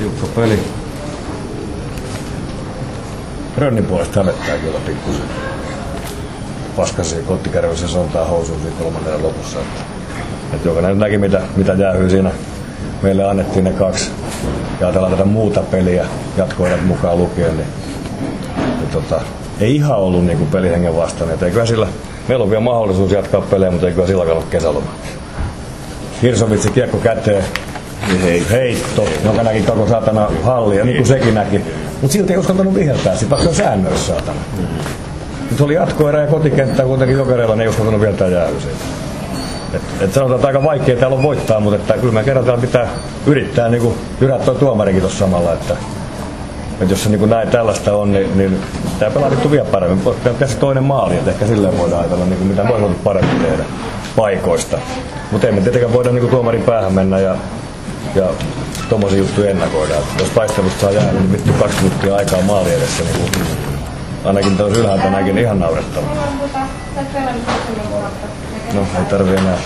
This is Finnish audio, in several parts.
Tiukka peli. Rönnin puolesta hävettää kyllä pikkusen. Paskasi kottikärvessä sontaa housuun siinä kolmannen lopussa. Että, että jokainen näki mitä, mitä jäähyy siinä. Meille annettiin ne kaksi. Ja ajatellaan tätä muuta peliä jatkoidat mukaan lukien, niin, niin tota, ei ihan ollut niin kuin pelihengen vastainen. Että eiköhän sillä, meillä on vielä mahdollisuus jatkaa pelejä, mutta eiköhän sillä kannata kesäloma. Hirsovitsi kiekko käteen, heitto, joka näki koko saatana halli, ja niin kuin sekin näki. Mutta silti ei uskaltanut viheltää sitä, vaikka on säännöissä saatana. Nyt oli jatkoerä ja kotikenttä kuitenkin jokereilla, ne ei uskaltanut viheltää siitä. Et, et sanotaan, että aika vaikea täällä on voittaa, mutta että kyllä me kerran pitää yrittää niin kuin tuo tuomarikin tuossa samalla, että, että jos se niin kuin näin tällaista on, niin, niin tämä pelaa vittu vielä paremmin. Voisi tehdä toinen maali, että ehkä silleen voidaan ajatella, niin kuin mitä voi olla paremmin tehdä paikoista. Mutta emme tietenkään voida niin kuin tuomarin päähän mennä ja, ja tuommoisia juttuja ennakoida. Että jos taistelusta saa jäädä, niin vittu kaksi minuuttia aikaa maali edessä, niin kuin, ainakin tuossa ylhäältä näkin ihan naurettavaa. No, ei tarvi enää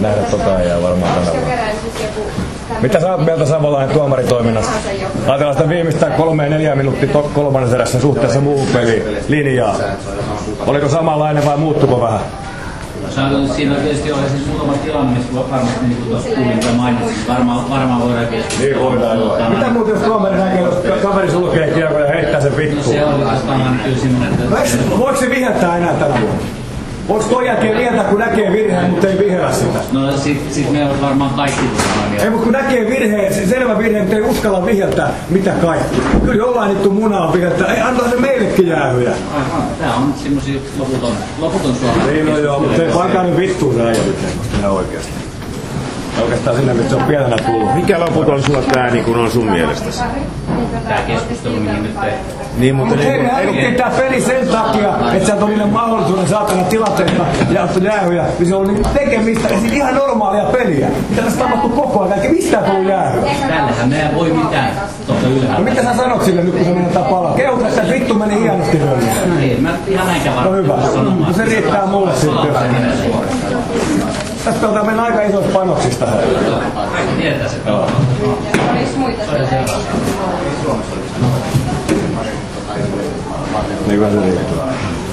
nähdä tota ajaa varmaan tänä vuonna. Mitä sä oot mieltä Savolainen tuomaritoiminnasta? Ajatellaan sitä viimeistä kolme neljä minuuttia kolmannessa erässä suhteessa muuhun peliin, linjaa. Oliko samanlainen vai muuttuko vähän? Siinä tietysti oli siis muutama tilanne, missä varmasti niin kuin tuossa kuulin ja mainitsin, varmaan, varmaan voidaan keskustella. Niin voidaan joo. Mitä muuten jos tuomari näkee, jos kaveri sulkee kiekko ja heittää sen No vittuun? se oli vastaan kyllä semmoinen, että... Voiko se viheltää enää tänä vuonna? Voiko toi jälkeen viheltää, kun näkee virheen, mutta ei vihellä sitä? No sit, sit me on varmaan kaikki Ei, mieltä. mutta kun näkee virheen, se selvä virhe, mutta ei uskalla viheltää, mitä kaikki. Kyllä jollain nittu munaa viheltää. Ei, antaa se meillekin jäähyjä. Aivan. Tää on semmosia loputon, loputon suomalainen. Niin no joo, mutta ei vaikka nyt vittuun se äijä oikeasti. Oikeastaan sinne, että se on pienenä tullut. Mikä loputon sulla tää niin kun on sun mielestäsi? Tää keskustelu, mihin nyt te... Niin, mutta hei, niin, me haluttiin tää peli sen takia, että sä niille mahdollisuuden saatana tilanteita ja jäähyjä, niin se on niinku tekemistä, ja siis ihan normaalia peliä. Mitä tässä tapahtuu koko ajan, eikä mistään tullut jäähyä. Tällähän me ei voi mitään tuolta No mitä sä sanot sille nyt, kun se menetään palaa? Kehut, että vittu meni hienosti rölliin. No ei, mä ihan näinkään No varmaan hyvä, pysty sanomaan. no se riittää mulle sitten. Tästä pelataan mennä aika isoista panoksista. Tietää se. Olis muita Niin kuin se riittää.